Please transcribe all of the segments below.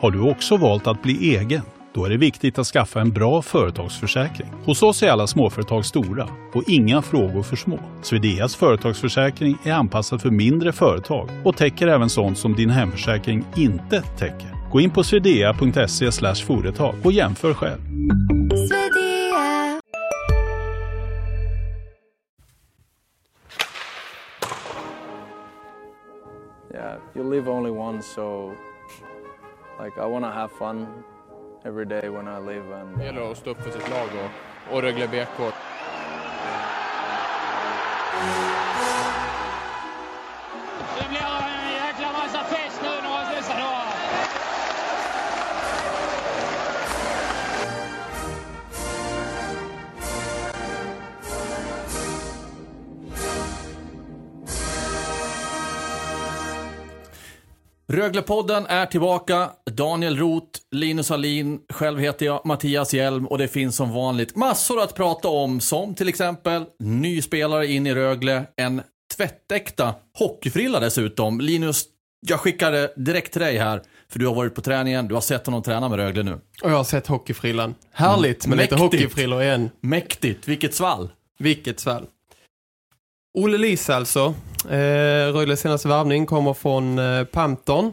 Har du också valt att bli egen? Då är det viktigt att skaffa en bra företagsförsäkring. Hos oss är alla småföretag stora och inga frågor för små. Swedeas företagsförsäkring är anpassad för mindre företag och täcker även sånt som din hemförsäkring inte täcker. Gå in på swedea.se företag och jämför själv. Yeah, you live only once, so like I want to have fun every day when I live and Det gäller att stå upp för sitt lag och, och Rögle BK. Röglepodden är tillbaka. Daniel Roth, Linus Alin, själv heter jag Mattias Hjelm och det finns som vanligt massor att prata om som till exempel ny spelare in i Rögle, en tvättäkta hockeyfrilla dessutom. Linus, jag skickar det direkt till dig här för du har varit på träningen, du har sett honom träna med Rögle nu. Och jag har sett hockeyfrillan. Härligt med lite Mäktigt. hockeyfrillor igen. Mäktigt, vilket svall. Vilket svall. Olle Lis alltså. Eh, Rögles senaste värvning kommer från eh, Panton.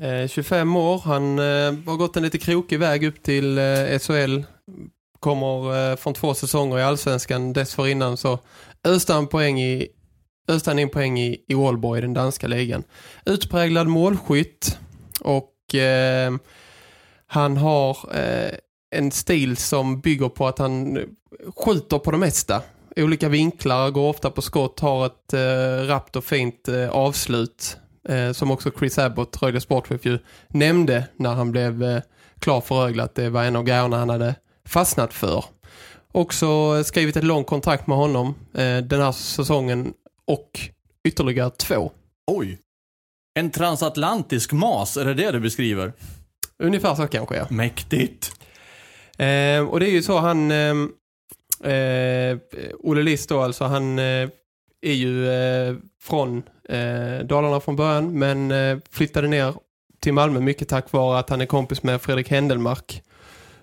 Eh, 25 år. Han eh, har gått en lite krokig väg upp till eh, SHL. Kommer eh, från två säsonger i Allsvenskan. Dessförinnan så öste han, poäng i, öste han in poäng i, i Aalborg, den danska ligan. Utpräglad målskytt. Och eh, han har eh, en stil som bygger på att han eh, skjuter på det mesta. Olika vinklar, går ofta på skott, har ett eh, rappt och fint eh, avslut. Eh, som också Chris Abbott, Rögle sportchef, ju nämnde när han blev eh, klar för Rögle att det var en av grejerna han hade fastnat för. Också skrivit ett långt kontrakt med honom eh, den här säsongen och ytterligare två. Oj. En transatlantisk mas, är det det du beskriver? Ungefär så kanske, ja. Mäktigt. Eh, och det är ju så han eh, eh, Olle List då alltså han eh, är ju eh, från eh, Dalarna från början men eh, flyttade ner till Malmö mycket tack vare att han är kompis med Fredrik Händelmark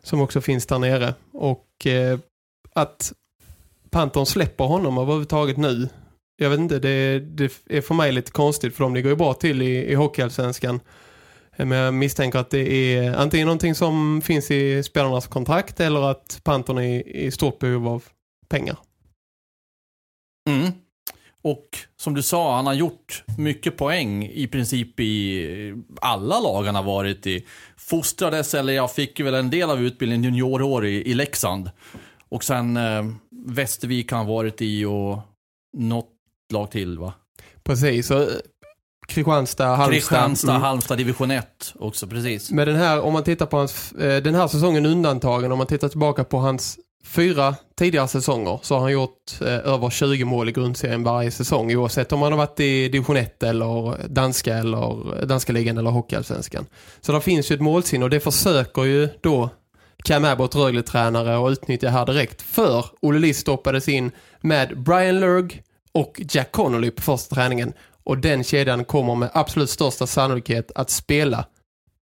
som också finns där nere. Och eh, att Panton släpper honom överhuvudtaget nu jag vet inte, det, det är för mig lite konstigt för de ligger ju bra till i, i Hockeyallsvenskan men jag misstänker att det är antingen någonting som finns i spelarnas kontrakt eller att Panton är i stort behov av pengar. Mm. Och som du sa, han har gjort mycket poäng i princip i alla lag han har varit i. Fostrades, eller jag fick väl en del av utbildningen juniorår i, i Leksand. Och sen eh, Västervik har han varit i och något lag till va? Precis, eh, Kristianstad, Halmstad. Kristianstad, Mm. Halmstad division 1 också, precis. Men den här, om man tittar på hans, eh, den här säsongen undantagen, om man tittar tillbaka på hans fyra tidigare säsonger så har han gjort eh, över 20 mål i grundserien varje säsong oavsett om han har varit i division 1 eller danska eller danska ligan eller hockeyallsvenskan. Så det finns ju ett målsinne och det försöker ju då Cam Abbott, Rögle-tränare och utnyttja här direkt för Olle Liss stoppades in med Brian Lurg och Jack Connolly på första träningen och den kedjan kommer med absolut största sannolikhet att spela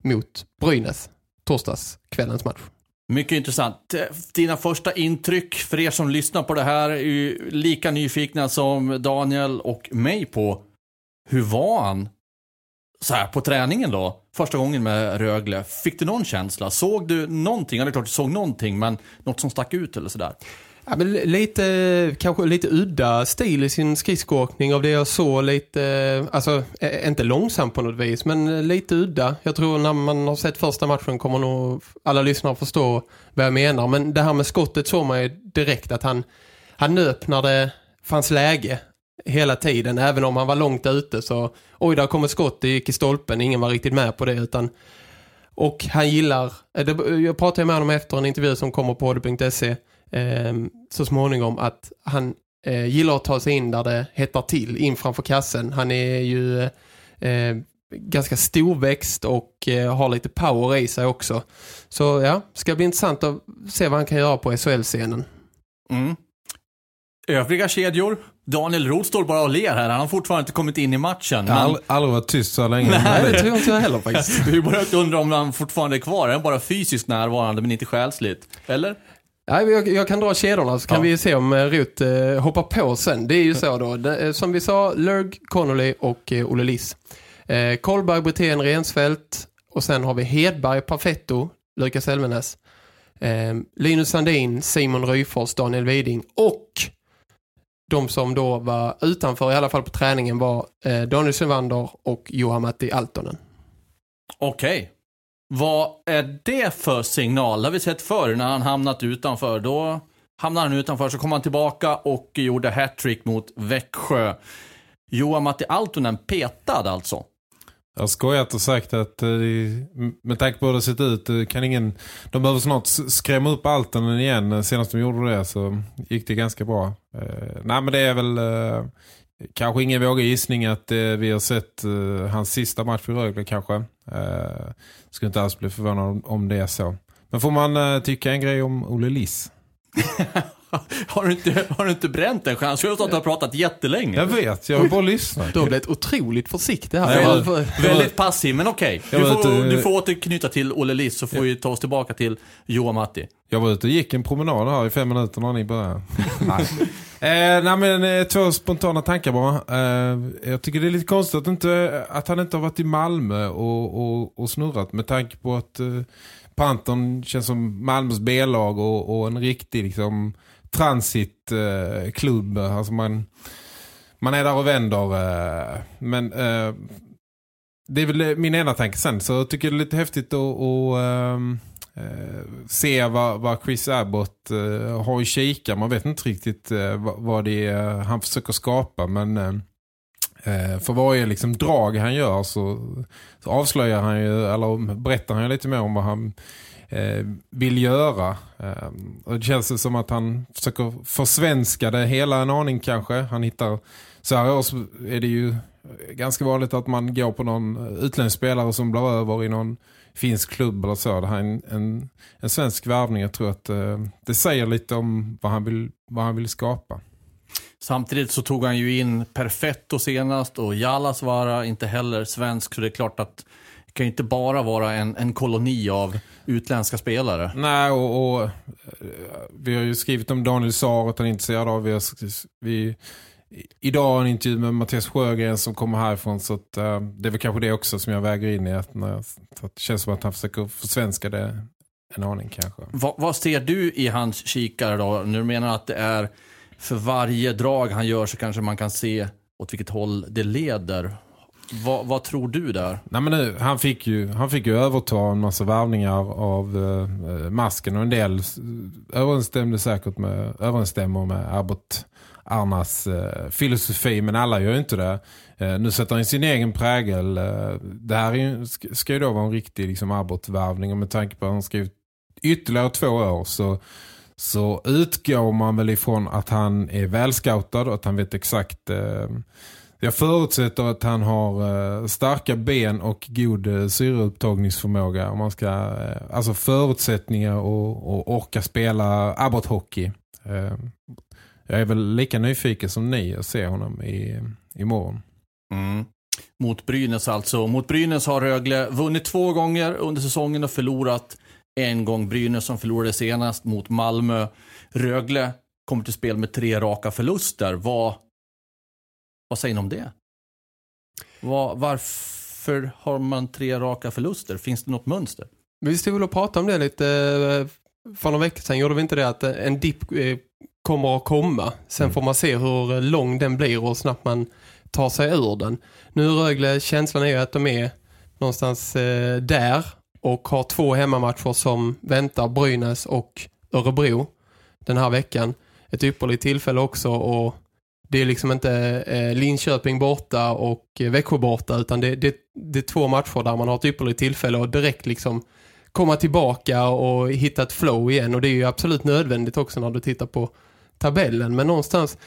mot Brynäs torsdagskvällens match. Mycket intressant. Eh, dina första intryck för er som lyssnar på det här är ju lika nyfikna som Daniel och mig på hur var han så här på träningen då? Första gången med Rögle. Fick du någon känsla? Såg du någonting? Ja, det är klart du såg någonting, men något som stack ut eller sådär? Ja, men lite, kanske lite udda stil i sin skridskoåkning av det jag såg lite, alltså inte långsamt på något vis, men lite udda. Jag tror när man har sett första matchen kommer nog alla lyssnare förstå vad jag menar. Men det här med skottet såg man ju direkt att han, han nöp när det fanns läge hela tiden. Även om han var långt ute så, oj där kommer skott, det gick i stolpen, ingen var riktigt med på det utan och han gillar, eh, jag pratade med honom efter en intervju som kommer på hd.se eh, så småningom att han eh, gillar att ta sig in där det hettar till, in framför kassen. Han är ju eh, ganska storväxt och eh, har lite power i sig också. Så ja, ska bli intressant att se vad han kan göra på SHL-scenen. Mm. Övriga kedjor, Daniel Roth står bara och ler här. Han har fortfarande inte kommit in i matchen. Men... aldrig, aldrig varit tyst så länge. Nej, det tror inte jag heller faktiskt. Vi börjar undra om han fortfarande är kvar. Han är bara fysiskt närvarande men inte själsligt. Eller? Nej, jag, jag kan dra kedjorna så kan Ja. vi se om eh, Ruth eh, hoppar på sen. Det är ju så då. Det, eh, som vi sa, Lurg, Connolly och eh, Olle Liss. Eh, Kolberg, Brithén, Rensfeldt. Och sen har vi Hedberg, Perfetto, Lukas Elvenes. Eh, Linus Sandin, Simon Ryfors, Daniel Widing. Och de som då var utanför, i alla fall på träningen, var eh, Daniel Sylvander och Johan Matti Altonen. Okej. Vad är det för signal? Det har vi sett förr när han hamnat utanför. Då hamnade han utanför, så kom han tillbaka och gjorde hattrick mot Växjö. Johan Matti Altonen petad alltså. Jag har skojat och sagt att eh, med tanke på hur det sett ut eh, kan ingen, de behöver snart skrämma upp Altonen igen. Eh, senast de gjorde det så gick det ganska bra. Nej men det är väl kanske ingen vågar gissning att eh, vi har sett eh, hans sista match i Rögle kanske. Eh, skulle inte alls bli förvånad om, om det är så. Men får man eh, tycka en grej om Olle Liss? Har du inte, har du inte bränt en chans? Jag har stått och pratat jättelänge. Jag vet, jag har bara lyssnat. Du har blivit otroligt försiktig här. Nej, men- Väldigt passiv, men okej. Jag Du, var får, du får återknyta till Olle Liss så får vi ta oss tillbaka till Johan Matti. Jag var ute och gick en promenad här i fem minuter när ni började. nej. Eh, nej men eh, två spontana tankar bara. Eh, jag tycker det är lite konstigt att, inte, att han inte har varit i Malmö och, och, och snurrat med tanke på att eh, Panton känns som Malmös B-lag och, och en riktig liksom transitklubb. Eh, alltså man, man är där och vänder. Eh, men eh, det är väl min ena tanke sen. Så jag tycker det är lite häftigt att, eh, Eh, se vad, vad Chris Abbott eh, har i kika. Man vet inte riktigt eh, vad, det är han försöker skapa. Men för varje liksom, drag han gör så, så avslöjar han ju, eller berättar han ju lite mer om vad han eh, vill göra. Eh, och det känns som att han försöker försvenska det hela en aning kanske. Han hittar, så här års så är det ju ganska vanligt att man går på någon utländsk spelare som blir över i någon finsk klubb eller så. Det här är en, en, en svensk värvning. Jag tror att eh, det säger lite om vad han vill, vad han vill skapa. Samtidigt så tog han ju in Perfetto senast och Jalasvara inte heller svensk. Så det är klart att det kan ju inte bara vara en, en koloni av utländska spelare. Nej, och, och eh, vi har ju skrivit om Daniel Saar att han är intresserad av. Vi har, vi, idag en intervju med Mattias Sjögren som kommer härifrån så att, eh, det är väl kanske det också som jag väger in i att, när, att det känns som att han försöker försvenska det en aning kanske. Va, vad ser du i hans kikare då? Nu menar att det är för varje drag han gör så kanske man kan se åt vilket håll det leder. Va, vad tror du där? Nej men nu, han fick ju han fick ju överta en massa värvningar av eh, masken och en del överensstämde säkert med överensstämmer med Abbott Arnas eh, filosofi men alla gör ju inte det. Eh, nu sätter han sin egen prägel. Eh, det här ju, ska, ska ju då vara en riktig liksom, Abbott-värvning och med tanke på att han skrivit ytterligare två år så så utgår man väl ifrån att han är välscoutad och att han vet exakt eh, jag förutsätter att han har eh, starka ben och god eh, syreupptagningsförmåga om man ska, eh, alltså förutsättningar och, och orka spela Abbott-hockey. Eh, jag är väl lika nyfiken som ni att se honom i, imorgon. Mm. Mot Brynäs alltså. Mot Brynäs har Rögle vunnit två gånger under säsongen och förlorat en gång. Brynäs som förlorade senast mot Malmö. Rögle kommer till spel med tre raka förluster. Vad, vad säger ni om det? Vad, varför har man tre raka förluster? Finns det något mönster? Vi stod väl och pratade om det lite eh, för några veckor sedan. Gjorde vi inte det att eh, en dipp eh, kommer att komma. Sen Mm. får man se hur eh, lång den blir och hur snabbt man tar sig ur den. Nu Rögle, känslan är ju att de är någonstans där och har två hemmamatcher som väntar Brynäs och Örebro den här veckan. Ett ypperligt tillfälle också och det är liksom inte Linköping borta och Växjö borta utan det, det, det är två matcher där man har ett ypperligt tillfälle och direkt liksom komma tillbaka och hitta ett flow igen och det är ju absolut nödvändigt också när du tittar på tabellen men någonstans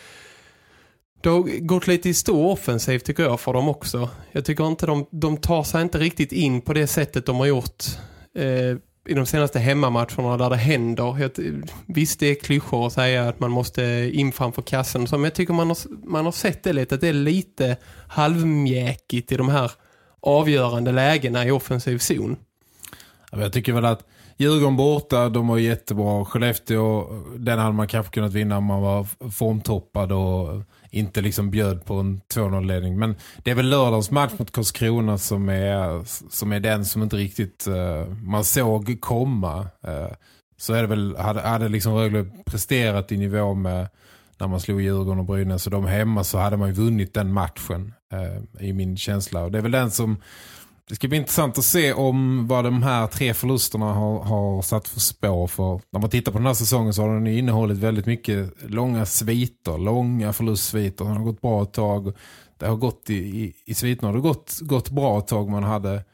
det har gått lite i stor offensiv tycker jag för dem också. Jag tycker inte de, de tar sig inte riktigt in på det sättet de har gjort eh, i de senaste hemmamatcherna där det händer. Jag, visst det är klyschor att säga att man måste in framför kassen. Men jag tycker man har, man har sett det lite, att det är lite halvmjäkigt i de här avgörande lägena i offensiv zon. Jag tycker väl att Djurgården borta, de var jättebra. Skellefteå, den hade man kanske kunnat vinna om man var formtoppad och inte liksom bjöd på en 2-0-ledning. Men det är väl lördagens match mot Karlskrona som är, som är den som inte riktigt uh, man såg komma. Uh, så är det väl, hade, hade liksom Rögle presterat i nivå med när man slog Djurgården och Brynäs och de hemma så hade man ju vunnit den matchen uh, i min känsla. Och det är väl den som det ska bli intressant att se om vad de här tre förlusterna har, har satt för spår. För när man tittar på den här säsongen så har den innehållit väldigt mycket långa sviter, långa förlustsviter. Den har gått bra ett tag. Det har gått i, i, i sviterna. Det har gått, gått bra ett tag. Man hade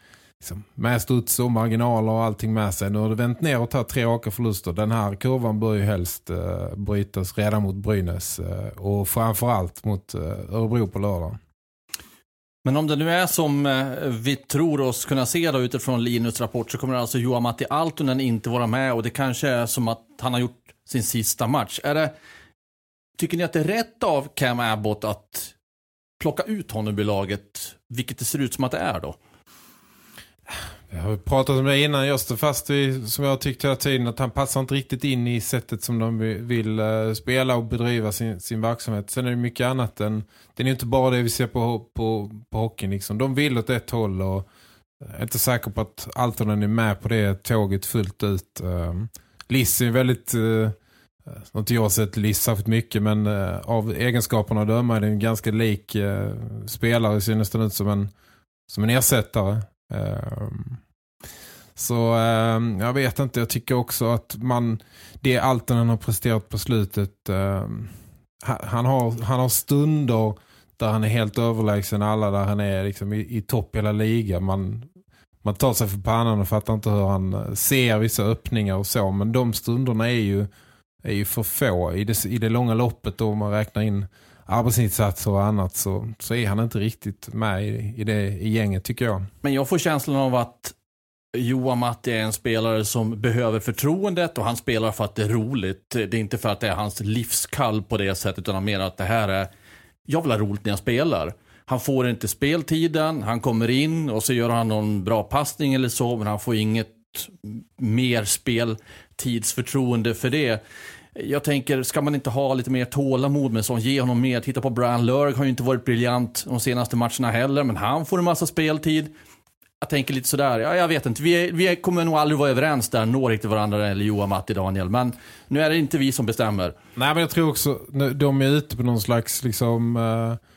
liksom, med studs och marginaler och allting med sig. Nu har det vänt ner och tagit tre raka förluster. Den här kurvan bör ju helst uh, brytas redan mot Brynäs. Uh, och framförallt mot uh, Örebro på lördag. Men om det nu är som eh, vi tror oss kunna se då utifrån Linus rapport så kommer alltså Johan Matti Altonen inte vara med och det kanske är som att han har gjort sin sista match. Är det, tycker ni att det är rätt av Cam Abbott att plocka ut honom i laget, vilket det ser ut som att det är då? Jag har pratat om det innan, jag står fast vid, som jag tyckte tyckt hela tiden, att han passar inte riktigt in i sättet som de vill uh, spela och bedriva sin, sin verksamhet. Sen är det mycket annat än, det är inte bara det vi ser på, på, på hockeyn. Liksom. De vill åt ett håll och eh, jag är inte säker på att Altonen är med på det tåget fullt ut. Uh, Liss är väldigt... Uh, inte jag har sett Liss särskilt mycket men uh, av egenskaperna att döma är det en ganska lik uh, spelare ser nästan ut som en, som en ersättare. Ehm, så ehm, jag vet inte, jag tycker också att man det Altonen han har presterat på slutet ehm, han har, han har stunder där han är helt överlägsen alla där han är liksom i, i topp hela ligan. Man, man tar sig för pannan och fattar inte hur han eh, ser vissa öppningar och så. Men de stunderna är ju, är ju för få. I det, I det långa loppet då man räknar in arbetsinsatser och annat så, så är han inte riktigt med i, i det i gänget tycker jag. Men jag får känslan av att Johan Matti är en spelare som behöver förtroendet och han spelar för att det är roligt. Det är inte för att det är hans livskall på det sättet utan mer att det här är jag vill ha roligt när jag spelar. Han får inte speltiden, han kommer in och så gör han någon bra passning eller så men han får inget mer speltidsförtroende för det jag tänker, ska man inte ha lite mer tålamod med sånt? Ge honom mer. Titta på Brian Lurg har ju inte varit briljant de senaste matcherna heller, men han får en massa speltid. Jag tänker lite sådär, ja, jag vet inte. Vi, vi kommer nog aldrig vara överens där, når riktigt varandra eller Johan, Matti, Daniel. Men nu är det inte vi som bestämmer. Nej, men jag tror också, de är ute på någon slags liksom... Eh,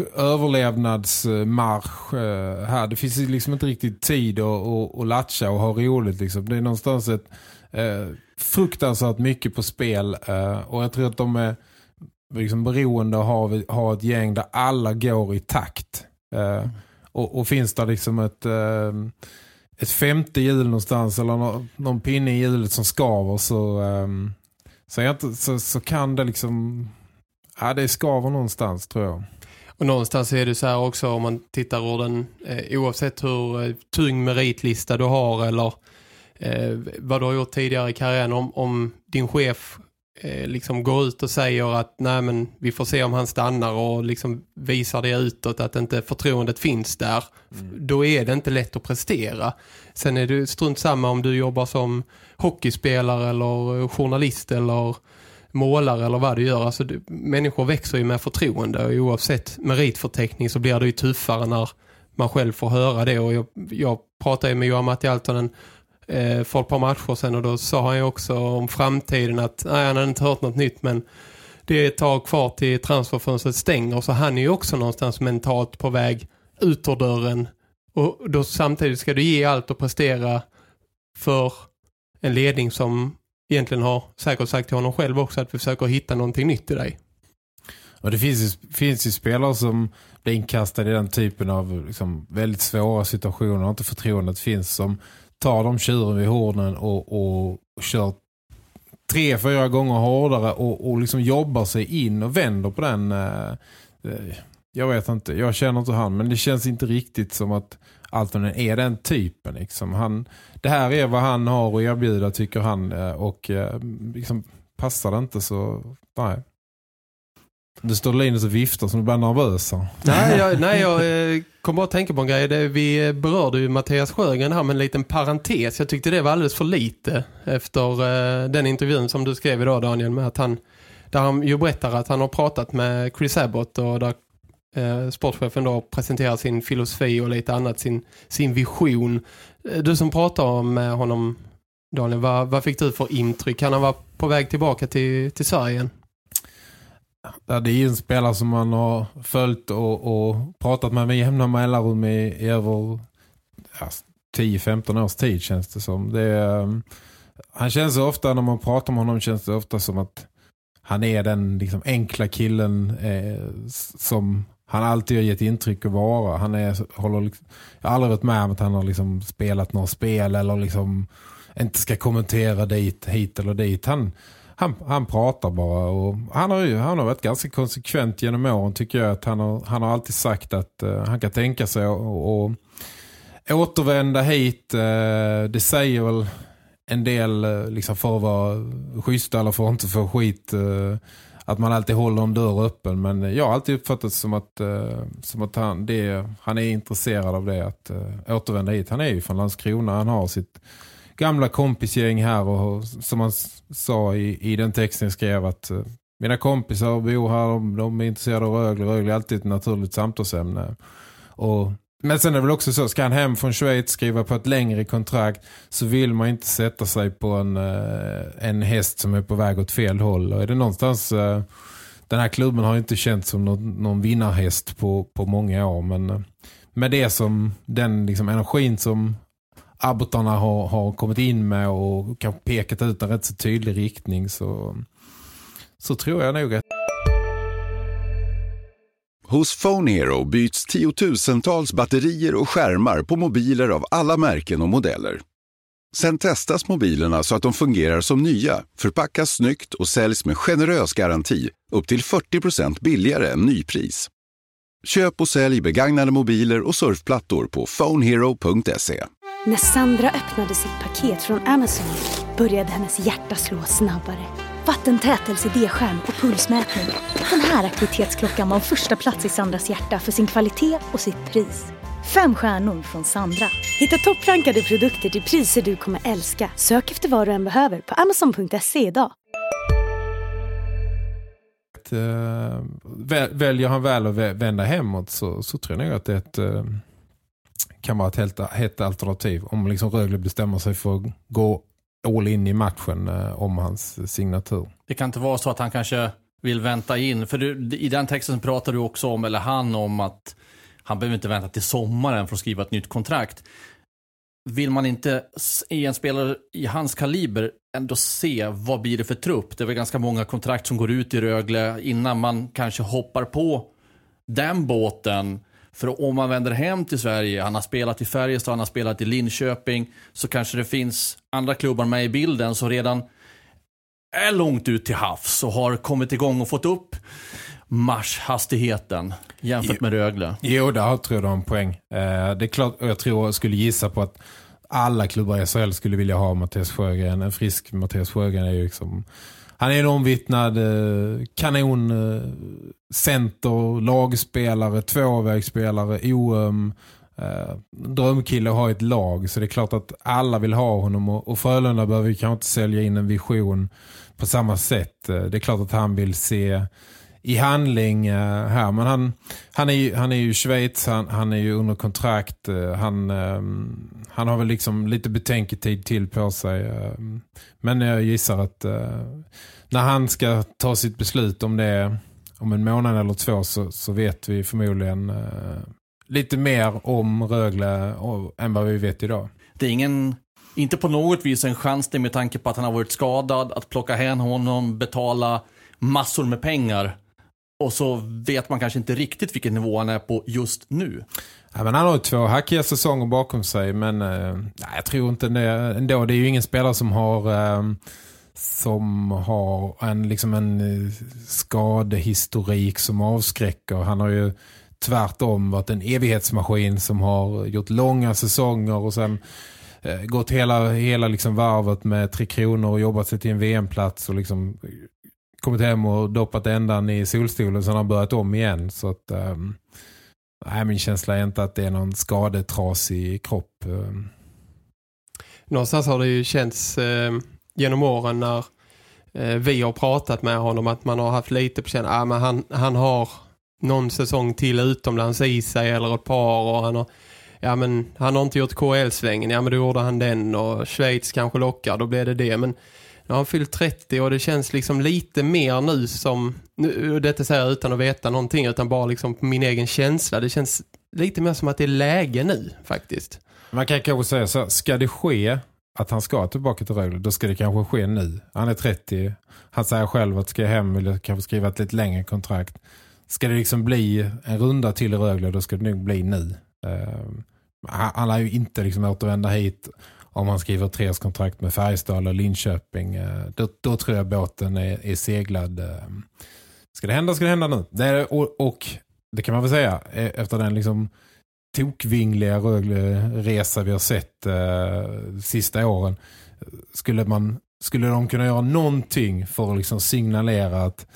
Överlevnadsmarsch uh, här. Det finns liksom inte riktigt tid att, att, att latcha och ha roligt. Liksom. Det är någonstans ett, uh, fruktansvärt mycket på spel uh, och jag tror att de är liksom beroende av att ha, ett gäng där alla går i takt. Uh, och, och, finns det liksom ett, uh, ett femte hjul någonstans eller någon, någon pinne i hjulet som skaver så, um, så, så, så, kan det liksom ja det skaver någonstans tror jag. Och någonstans är det så här också om man tittar ur den, eh, oavsett hur eh, tung meritlista du har eller eh, vad du har gjort tidigare i karriären om, om din chef eh, liksom går ut och säger att nej men vi får se om han stannar och liksom visar det utåt att inte förtroendet finns där. Mm. Då är det inte lätt att prestera. Sen är det strunt samma om du jobbar som hockeyspelare eller journalist eller målare eller vad du gör. Alltså, du, människor växer ju med förtroende och oavsett meritförteckning så blir det ju tuffare när man själv får höra det. Och jag, jag pratade med Johan Matti Altonen eh, för ett par matcher sedan och då sa han ju också om framtiden att nej, han hade inte hört något nytt men det är ett tag kvar till transferfönstret stänger så han är ju också någonstans mentalt på väg ut ur dörren och då samtidigt ska du ge allt och prestera för en ledning som egentligen har säkert sagt till honom själv också att vi försöker hitta någonting nytt i dig. Och det finns ju, finns ju spelare som blir inkastade i den typen av liksom, väldigt svåra situationer och inte förtroendet finns som tar de tjuren vid hornen och, och, och kör tre, fyra gånger hårdare och, och liksom jobbar sig in och vänder på den. Eh, eh jag vet inte, jag känner inte han men det känns inte riktigt som att, Altonen är den typen. Liksom. Han, det här är vad han har att erbjuda tycker han eh, och eh, liksom, passar det inte så nej. Du står Linus och viftar som du blir nervös. Nej, jag, nej, jag eh, kom bara att tänka på en grej. Det, vi berörde ju Mattias Sjögren här med en liten parentes. Jag tyckte det var alldeles för lite efter den intervjun som du skrev idag Daniel med att han, där han ju berättar att han har pratat med Chris Abbott och där eh, sportchefen då presenterar sin filosofi och lite annat, sin, sin vision. Eh, du som pratar med eh, honom Daniel, vad, vad fick du för intryck? Kan han vara på väg tillbaka till, till Sverige? Ja, det är ju en spelare som man har följt och, och pratat med med jämna mellanrum i, i över ja, 10-15 års tid känns det som. Det är, um, han känns ofta, när man pratar med honom känns det ofta som att han är den liksom, enkla killen eh, som han alltid har gett intryck att vara. Han är, håller, liksom, jag har aldrig varit med om att han har liksom spelat några spel eller liksom inte ska kommentera dit, hit eller dit. Han, han, han pratar bara och han har ju han har varit ganska konsekvent genom åren tycker jag att han har, han har alltid sagt att uh, han kan tänka sig att återvända hit. Uh, det säger väl en del uh, liksom för att vara schysst eller för att inte få skit uh, att man alltid håller en dörr öppen men jag har alltid uppfattat som att, eh, som att han, det, han är intresserad av det att eh, återvända hit. Han är ju från Landskrona, han har sitt gamla kompisgäng här och som han sa i, i den texten jag skrev att eh, mina kompisar bor här, de, de är intresserade av Rögle. Rögle är alltid ett naturligt samtalsämne. Och, men sen är det väl också så, ska han hem från Schweiz skriva på ett längre kontrakt så vill man inte sätta sig på en, eh, en häst som är på väg åt fel håll. Och är det någonstans... Eh, den här klubben har inte känts som någon, någon vinnarhäst på, på många år men eh, med det som den liksom, energin som abbotarna har, har kommit in med och kanske pekat ut en rätt så tydlig riktning så, så tror jag nog att Hos Phone Hero byts tiotusentals batterier och skärmar på mobiler av alla märken och modeller. Sen testas mobilerna så att de fungerar som nya, förpackas snyggt och säljs med generös garanti upp till 40% billigare än nypris. Köp och sälj begagnade mobiler och surfplattor på phonehero.se. När Sandra öppnade sitt paket från Amazon började hennes hjärta slå snabbare. Vattentät LCD-skärm och pulsmätning. Den här aktivitetsklockan var första plats i Sandras hjärta för sin kvalitet och sitt pris. Fem stjärnor från Sandra. Hitta topprankade produkter till priser du kommer älska. Sök efter vad du än behöver på amazon.se idag. uh, väljer han väl att vända hemåt så, så tror jag nog att det är ett, uh, kan vara ett helt, helt alternativ. Om liksom Rögle bestämmer sig för att gå all in i matchen eh, om hans signatur. Det kan inte vara så att han kanske vill vänta in. För du, i den texten pratar du också om, eller han om att han behöver inte vänta till sommaren för att skriva ett nytt kontrakt. Vill man inte i en spelare i hans kaliber ändå se vad blir det för trupp? Det är väl ganska många kontrakt som går ut i Rögle innan man kanske hoppar på den båten. För om man vänder hem till Sverige, han har spelat i Färjestad, han har spelat i Linköping, så kanske det finns andra klubbar med i bilden som redan är långt ut till havs och har kommit igång och fått upp marschhastigheten jämfört med Rögle. Jo, där tror jag du har en poäng. Eh, det är klart, och jag tror jag skulle gissa på att alla klubbar i SHL skulle vilja ha Mattias Sjögren. En frisk Mattias Sjögren är ju liksom... Han är en omvittnad eh, kanon eh, center, lagspelare, tvåvägsspelare, OM, eh, drömkille har ett lag. Så det är klart att alla vill ha honom och, och Frölunda behöver kanske inte sälja in en vision på samma sätt. Eh, det är klart att han vill se i handling uh, här. Men han, han, är ju, han är ju i Schweiz, han, han är ju under kontrakt. Uh, han, um, han har väl liksom lite betänketid till på sig. Uh, men jag gissar att eh, när han ska ta sitt beslut om det om en månad eller två så, så vet vi förmodligen lite mer om Rögle än vad vi vet idag. Det är ingen inte på något vis en chans det med tanke på att han har varit skadad, att plocka hem honom, betala massor med pengar och så vet man kanske inte riktigt vilken nivå han är på just nu. Ja, men han har två hackiga säsonger bakom sig men eh, jag tror inte det ändå. Det är ju ingen spelare som har eh, som har en, liksom en eh, skadehistorik som avskräcker. Han har ju tvärtom varit en evighetsmaskin som har gjort långa säsonger och sen eh, gått hela, hela liksom varvet med tre kronor och jobbat sig till en VM-plats och liksom kommit hem och doppat ändan i solstolen sen har börjat om igen. Så att um, nej, min känsla är inte att det är någon skadetrasig kropp. Um. Någonstans har det ju känts eh, genom åren när eh, vi har pratat med honom att man har haft lite på känn. Ah, men han, han har någon säsong till utomlands i sig eller ett par och han har, ja, men han har inte gjort KL-svängen. Ja men då gjorde han den och Schweiz kanske lockar, då blev det det. Men nu har han fyllt 30 och det känns liksom lite mer nu som, nu, detta säger jag utan att veta någonting utan bara liksom på min egen känsla. Det känns lite mer som att det är läge nu faktiskt. Man kan kanske säga så, ska det ske att han ska tillbaka till Rögle, då ska det kanske ske nu. Han är 30, han säger själv att ska jag hem eller kanske skriva ett lite längre kontrakt. Ska det liksom bli en runda till i Rögle, då ska det nog bli nu. Uh, han lär ju inte liksom återvända hit om han skriver treårskontrakt med Färjestad eller Linköping. Eh, då, då, tror jag båten är, är seglad. Eh. Ska det hända, ska det hända nu. Det är, och, och, det kan man väl säga, eh, efter den liksom tokvingliga Rögle-resa vi har sett eh, sista åren. Skulle, man, skulle de kunna göra någonting för att liksom signalera att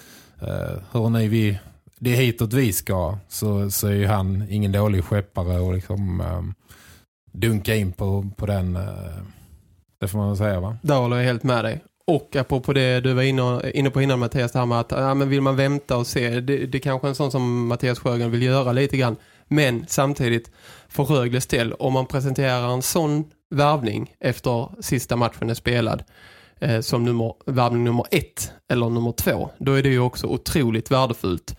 uh, hörni, vi, det är hitåt vi ska så, så är ju han ingen dålig skeppare och liksom Eh, dunka in på, på den eh, det får man väl säga va? Där håller jag helt med dig. Och apropå det du var inne, inne på innan Mattias, det här med att ja, men vill man vänta och se, det, det kanske är en sån som Mattias Sjögren vill göra lite grann. Men samtidigt, för Rögles del, om man presenterar en sån värvning efter sista matchen är spelad eh, som nummer, värvning nummer ett eller nummer två, då är det ju också otroligt värdefullt.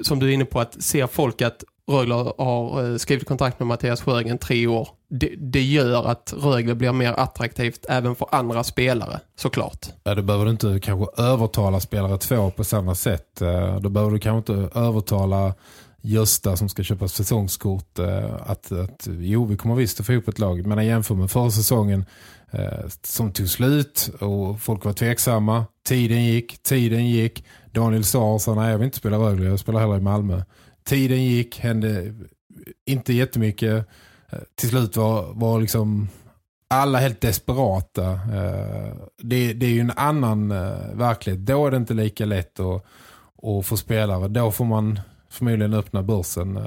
Som du är inne på att se folk att Rögle har eh, skrivit kontrakt med Mattias Sjögren tre år. Det, det, gör att Rögle blir mer attraktivt även för andra spelare, såklart. Ja, då behöver du inte kanske övertala spelare två på samma sätt. Eh, då behöver du kanske inte övertala Gösta som ska köpa säsongskort eh, att, att jo, vi kommer visst att få ihop ett lag. Men jämför med förra säsongen som tog slut och folk var tveksamma. Tiden gick, tiden gick. Daniel sa, nej jag vill inte spela Rögle, jag spelar hellre i Malmö. Tiden gick, hände inte jättemycket. Eh, till slut var, var liksom alla helt desperata. Eh, det, det är ju en annan eh, verklighet. Då är det inte lika lätt att, att få spelare. Då får man förmodligen öppna börsen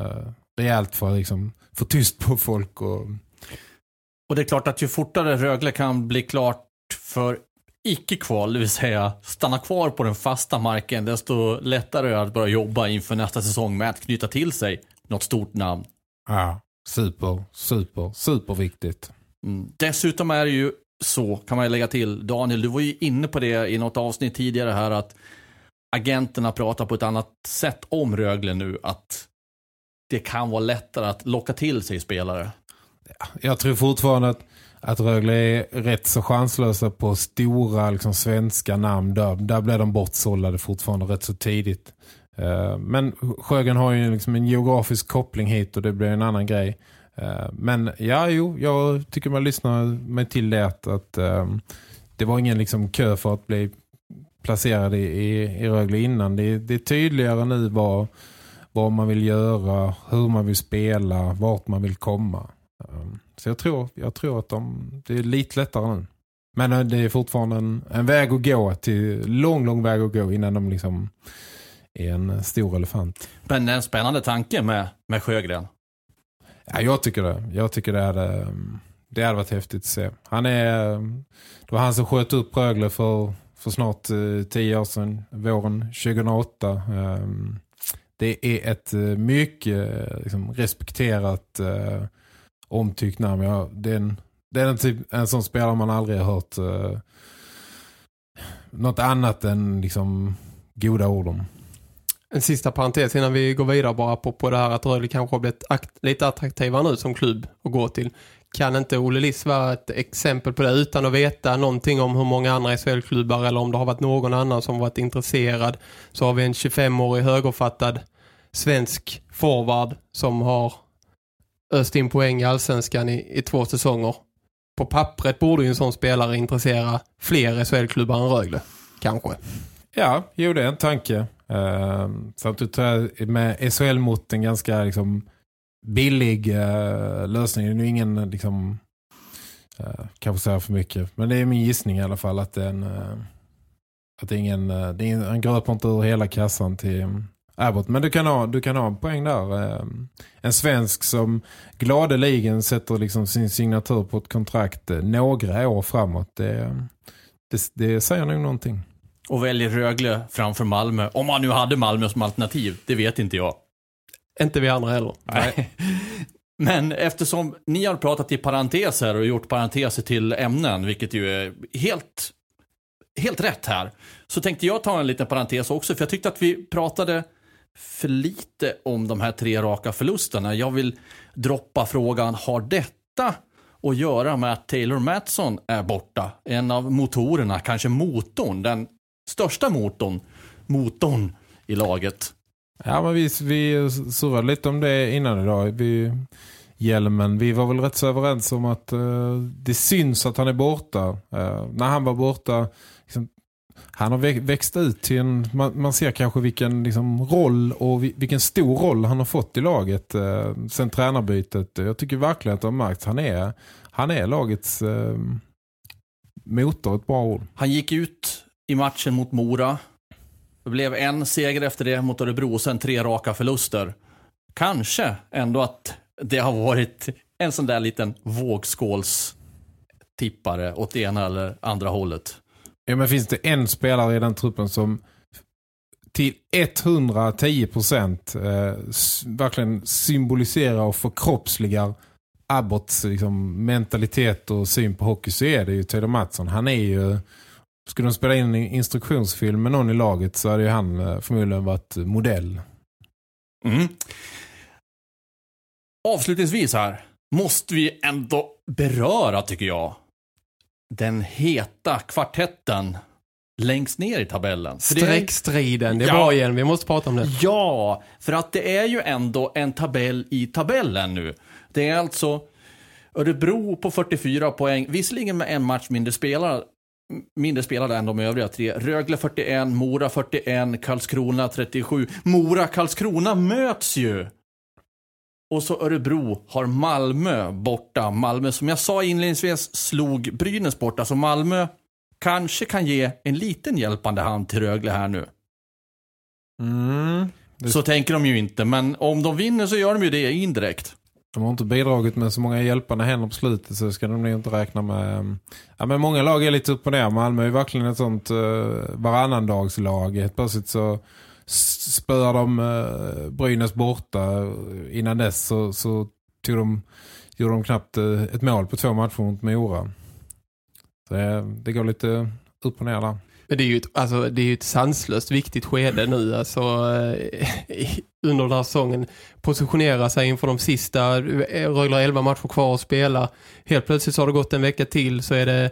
rejält för att liksom, få tyst på folk. Och... och det är klart att ju fortare Rögle kan bli klart för icke-kval, det vill säga stanna kvar på den fasta marken, desto lättare är det att börja jobba inför nästa säsong med att knyta till sig något stort namn. Ja, super, super, superviktigt. Mm. Dessutom är det ju så, kan man lägga till, Daniel, du var ju inne på det i något avsnitt tidigare här att agenterna pratar på ett annat sätt om Rögle nu, att det kan vara lättare att locka till sig spelare. Jag tror fortfarande att, att Rögle är rätt så chanslösa på stora liksom, svenska namn. Där, där blir de bortsållade fortfarande rätt så tidigt. Uh, men Sjögren har ju liksom en geografisk koppling hit och det blir en annan grej. Uh, men ja, jo, jag tycker man lyssnar mig till det att, att eh, det var ingen liksom kö för att bli placerad i, i, i Rögle innan. Det, det, är tydligare nu vad, vad man vill göra, hur man vill spela, vart man vill komma. Um, så jag tror, jag tror att de, det är lite lättare nu. Men eh, det är fortfarande en, en väg att gå till, lång, lång väg att gå innan de liksom är en stor elefant. Men en spännande tanke med, med Sjögren. Ja, jag tycker det. Jag tycker det hade, det hade varit häftigt att se. Han är, det var han som sköt upp Rögle för för snart eh, tio år sedan, våren 2008. Eh, det är ett eh, mycket liksom, respekterat omtyckt namn. Ja, det är, en, det är en, typ, en sån spelare man aldrig har hört eh, något annat än liksom, goda ord om. En sista parentes innan vi går vidare bara på, på det här att Rögle kanske har blivit lite attraktivare nu som klubb att gå till. Kan inte Olle Liss vara ett exempel på det utan att veta någonting om hur många andra SHL-klubbar eller om det har varit någon annan som varit intresserad så har vi en 25-årig högerfattad svensk forward som har öst in poäng i allsvenskan i, i två säsonger. På pappret borde ju en sån spelare intressera fler SHL-klubbar än Rögle, kanske. Ja, jo det är en tanke. Uh, så att du tar med SHL-mot en ganska liksom, billig uh, lösning. Det är nu ingen liksom, eh, uh, kanske säga för mycket. Men det är min gissning i alla fall att det är en, uh, att det är ingen, det är en, han gröper inte ur hela kassan till um, Abbott. Men du kan ha, du kan ha en poäng där. Eh, en svensk som gladeligen sätter liksom sin signatur på ett kontrakt eh, några år framåt. Det, det, det säger nog någonting. Och väljer Rögle framför Malmö. Om man nu hade Malmö som alternativ, det vet inte jag. Inte vi andra heller. Nej. Men eftersom ni har pratat i parenteser och gjort parenteser till ämnen, vilket ju är helt, helt rätt här, så tänkte jag ta en liten parentes också, för jag tyckte att vi pratade för lite om de här tre raka förlusterna. Jag vill droppa frågan, har detta att göra med att Taylor Matson är borta? En av motorerna, kanske motorn, den största motorn, motorn i laget. Ja, men vi, vi surrade lite om det innan idag. Vi, hjälmen. Vi var väl rätt så överens om att eh, det syns att han är borta. Eh, när han var borta, liksom, han har växt ut till en, man, man ser kanske vilken liksom, roll och vilken stor roll han har fått i laget eh, sen tränarbytet. Jag tycker verkligen att det har märkt. Han är, han är lagets eh, motor, ett bra ord. Han gick ut i matchen mot Mora det blev en seger efter det mot Örebro och sen tre raka förluster. Kanske ändå att det har varit en sån där liten vågskålstippare åt det ena eller andra hållet. Ja, men finns det en spelare i den truppen som till 110 procent eh, verkligen symboliserar och förkroppsligar Abbotts liksom, mentalitet och syn på hockey så är det ju Taylor Mattsson. Han är ju skulle de spela in en instruktionsfilm med någon i laget så hade ju han eh, förmodligen varit modell. Mm. Avslutningsvis här måste vi ändå beröra, tycker jag, den heta kvartetten längst ner i tabellen. Sträckstriden, det är ja, bra igen, vi måste prata om det. Ja, för att det är ju ändå en tabell i tabellen nu. Det är alltså Örebro på 44 poäng, visserligen med en match mindre spelare, mindre spelade än de övriga tre. Rögle 41, Mora 41, Karlskrona 37. Mora-Karlskrona möts ju! Och så Örebro har Malmö borta. Malmö som jag sa inledningsvis slog Brynäs borta. Så Malmö kanske kan ge en liten hjälpande hand till Rögle här nu. Mm, det... Så tänker de ju inte, men om de vinner så gör de ju det indirekt. De har inte bidragit med så många hjälpande händer på slutet så ska de inte räkna med... Ja, men många lag är lite upp och ner. Malmö är verkligen ett sånt uh, varannandagslag. Helt plötsligt så spöar de eh, Brynäs borta. Innan dess så, så tog de, gjorde de knappt eh, ett mål på två matcher mot Mora. Så det, det går lite upp och ner där. Men det är ju ett, alltså, det är ett sanslöst viktigt skede nu alltså, under den här säsongen. Positionera sig inför de sista, Rögle 11 matcher kvar att spela. Helt plötsligt så har det gått en vecka till så är det,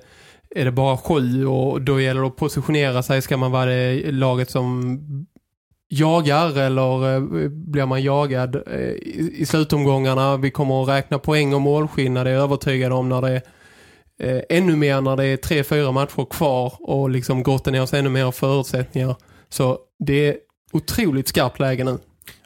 är det bara sju och då gäller det att positionera sig. Ska man vara det laget som jagar eller eh, blir man jagad eh, i slutomgångarna? Vi kommer att räkna poäng och målskillnad, det är jag övertygad om när det är eh, ännu mer när det är tre, fyra matcher kvar och liksom grottar ner oss ännu mer förutsättningar. Så det är otroligt skarpt läge nu.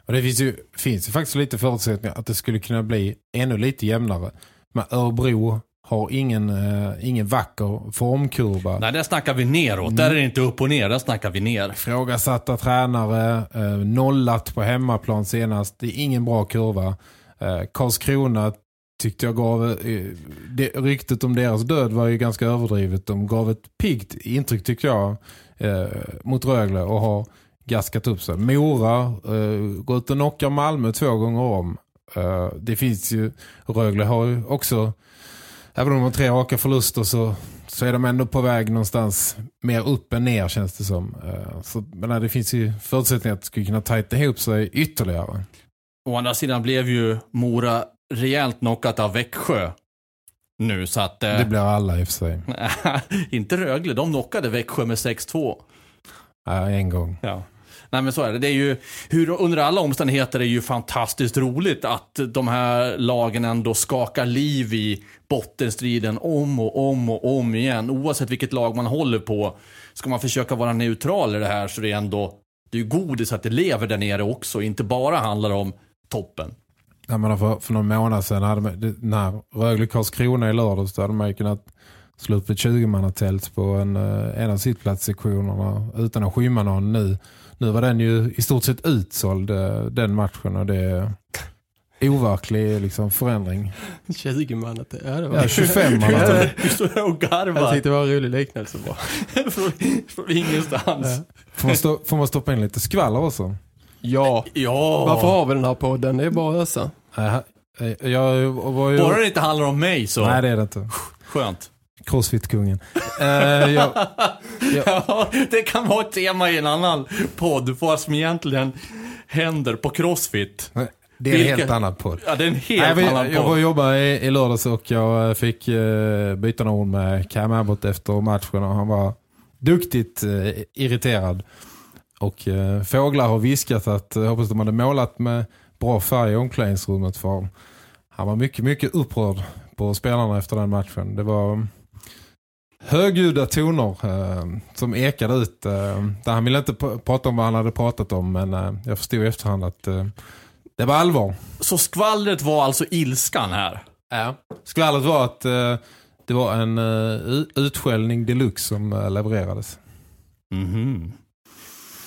Och det finns ju, finns ju faktiskt lite förutsättningar att det skulle kunna bli ännu lite jämnare. med Örebro har ingen, uh, ingen vacker formkurva. Nej, där snackar vi neråt. Där är det inte upp och ner, där snackar vi ner. Frågasatta tränare, uh, nollat på hemmaplan senast. Det är ingen bra kurva. Uh, Karlskrona tyckte jag gav eh, det, ryktet om deras död var ju ganska överdrivet. De gav ett piggt intryck tycker jag eh, mot Rögle och har gaskat upp sig. Mora eh, gått och knockar Malmö två gånger om. Eh, det finns ju, Rögle har ju också även om de har tre raka förluster så, så är de ändå på väg någonstans mer upp än ner känns det som. Eh, så, men det finns ju förutsättningar att det skulle kunna tajta ihop sig ytterligare. Å andra sidan blev ju Mora rejält knockat av Växjö nu så att... Eh, det blir alla i och för sig. inte Rögle, de knockade Växjö med 6-2. Ja, en gång. Ja. Nej men så är det. Det är ju, hur, under alla omständigheter är det ju fantastiskt roligt att de här lagen ändå skakar liv i bottenstriden om och om och om igen. Oavsett vilket lag man håller på. Ska man försöka vara neutral i det här så är det ändå det är godis att det lever där nere också, inte bara handlar om toppen. Jag menar för, för någon månad sedan hade man, det, när Rögle Karlskrona i lördags då hade man ju kunnat slå upp ett 20-mannatält på en, eh, en av sittplatssektionerna utan att skymma någon nu. Nu var den ju i stort sett utsåld eh, den matchen och det är overklig liksom, förändring. 20 man att det, ja, det var. Ja, 25 man att det- Du står där och garvar. Jag tyckte det var en rolig liknelse bara. från, från ingenstans. Får man, stå, får man stoppa in lite skvaller också? Ja. Ja. Varför har vi den här podden? Det är bara ösa. Äh, jag var ju... Bara det inte handlar om mig så. Nej, det är det inte. Skönt. Crossfit-kungen. Eh, jag, Ja, det kan vara ett tema i en annan podd, vad som egentligen händer på Crossfit. det är en Vilka- helt annan podd. Ja, det är en helt Nej, jag, annan jag var och podd. jobbade i, i lördags och jag eh, fick uh, byta några ord med Cam Abbott efter matchen och han var duktigt eh, irriterad. Och eh, fåglar har viskat att jag hoppas de hade målat med bra färg i omklädningsrummet för han var mycket, mycket upprörd på spelarna efter den matchen. Det var högljudda toner eh, som ekade ut. Eh, där han ville inte pr- prata om vad han hade pratat om men eh, jag förstod i efterhand att eh, det var allvar. Så skvallret var alltså ilskan här. Ja. Skvallret var att eh, det var en uh, utskällning deluxe som levererades. Mhm.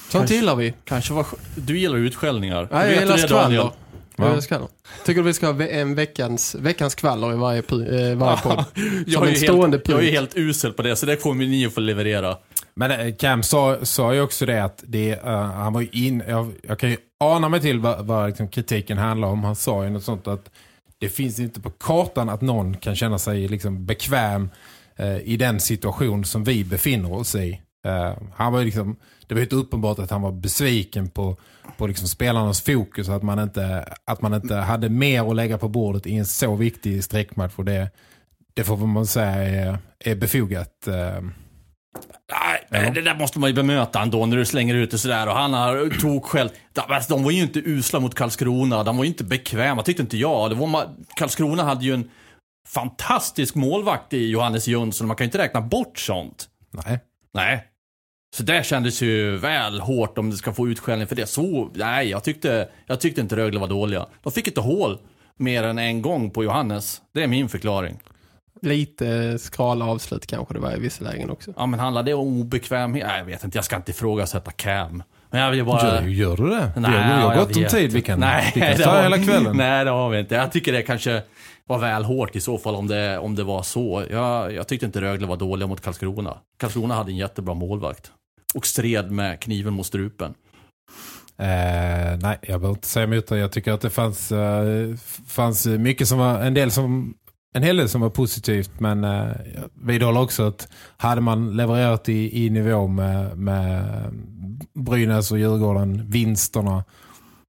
Sånt gillar vi. Kanske var... Du gillar utskällningar. Ja, jag gillar skvaller. Jag gillar skvaller. Tycker du vi ska ha en veckans, veckans skvaller i varje, eh, varje podd? Jag är, stående helt, jag är punkt. helt usel på det, så det kommer ni att få leverera. Men eh, Cam sa, sa ju också det att det, eh, han var ju in, jag, jag kan ju ana mig till vad, vad liksom kritiken handlar om. Han sa ju något sånt att det finns inte på kartan att någon kan känna sig liksom bekväm eh, i den situation som vi befinner oss i. Eh, han var liksom, det var ju inte uppenbart att han var besviken på, på liksom spelarnas fokus att man, inte, att man inte hade mer att lägga på bordet i en så viktig sträckmatch för det, det får man säga är, är befogat. Eh, Nej, det där måste man ju bemöta ändå när du slänger ut det sådär. Och han har tog själv. De, alltså, var ju inte usla mot Karlskrona. De var ju inte bekväma, tyckte inte jag. Det var, Karlskrona hade ju en fantastisk målvakt i Johannes Jönsson. Man kan ju inte räkna bort sånt. nej. Nej. Så det kändes ju väl hårt om det ska få utskällning för det. Så, nej, jag tyckte, jag tyckte inte Rögle var dåliga. De fick inte hål mer än en gång på Johannes. Det är min förklaring. Lite skrala avslut kanske det var i vissa lägen också. Ja, men handlar det om obekvämhet? Nej, jag vet inte. Jag ska inte ifrågasätta Cam. Men jag vill bara... Gör, gör du det? Nej, vi har, vi har jag gott om tid. Vi kan, Nej, vi kan det ta hela kvällen. Nej, det har vi inte. Jag tycker det kanske var väl hårt i så fall om det, om det var så. Jag, jag tyckte inte Rögle var dåliga mot Karlskrona. Karlskrona hade en jättebra målvakt. Och stred med kniven mot strupen. Eh, nej, jag behöver inte säga emot det. Jag tycker att det fanns, eh, fanns mycket som var, en del som en hel del som var positivt men eh, jag vidhåller också att hade man levererat i, i nivå med, med Brynäs och Djurgården vinsterna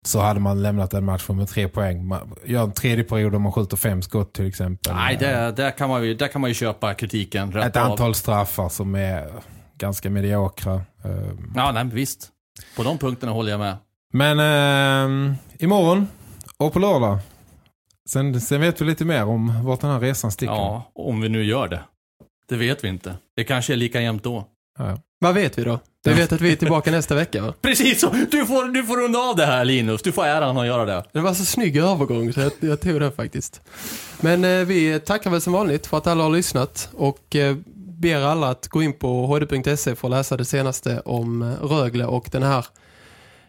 så hade man lämnat en match med tre poäng. Man gör en tredje period om man skjuter fem skott till exempel. Nej, det, där, kan man ju, där kan man ju köpa kritiken Ett av. antal straffar som är ganska mediokra. Eh, Ja, nej, visst. På de punkterna håller jag med. Men eh, imorgon och på lördag. Sen, sen vet vi lite mer om vart den här resan sticker. Ja, om vi nu gör det. Det vet vi inte. Det kanske är lika jämnt då. Ja. Vad vet vi då? Vi vet att vi är tillbaka nästa vecka va? Precis så! Du får, du får runda av det här Linus. Du får äran att göra det. Det var så snygg övergång så jag, jag tog det faktiskt. Men eh, vi tackar väl som vanligt för att alla har lyssnat och eh, ber alla att gå in på hd.se för att läsa det senaste om eh, Rögle och den här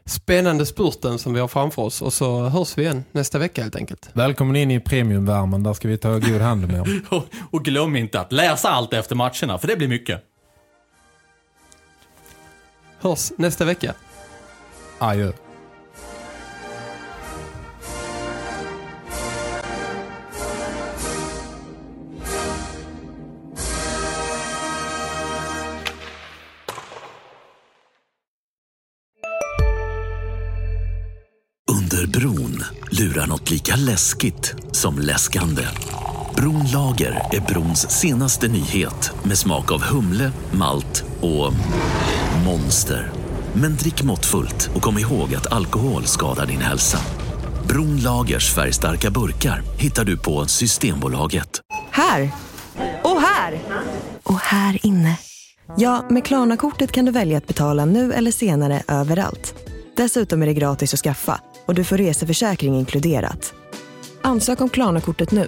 spännande spurten som vi har framför oss. Och så hörs vi igen nästa vecka helt enkelt. Välkommen in i premiumvärmen. Där ska vi ta god hand om er. Och, och glöm inte att läsa allt efter matcherna, för det blir mycket. Hörs nästa vecka. Adjö. Lika läskigt som läskande. Bronlager är brons senaste nyhet med smak av humle, malt och monster. Men drick måttfullt och kom ihåg att alkohol skadar din hälsa. Bronlagers färgstarka burkar hittar du på Systembolaget. Här. Och här. Och här inne. Ja, med Klarna-kortet kan du välja att betala nu eller senare överallt. Dessutom är det gratis att skaffa och du får reseförsäkring inkluderat. Ansök om Klarna-kortet nu.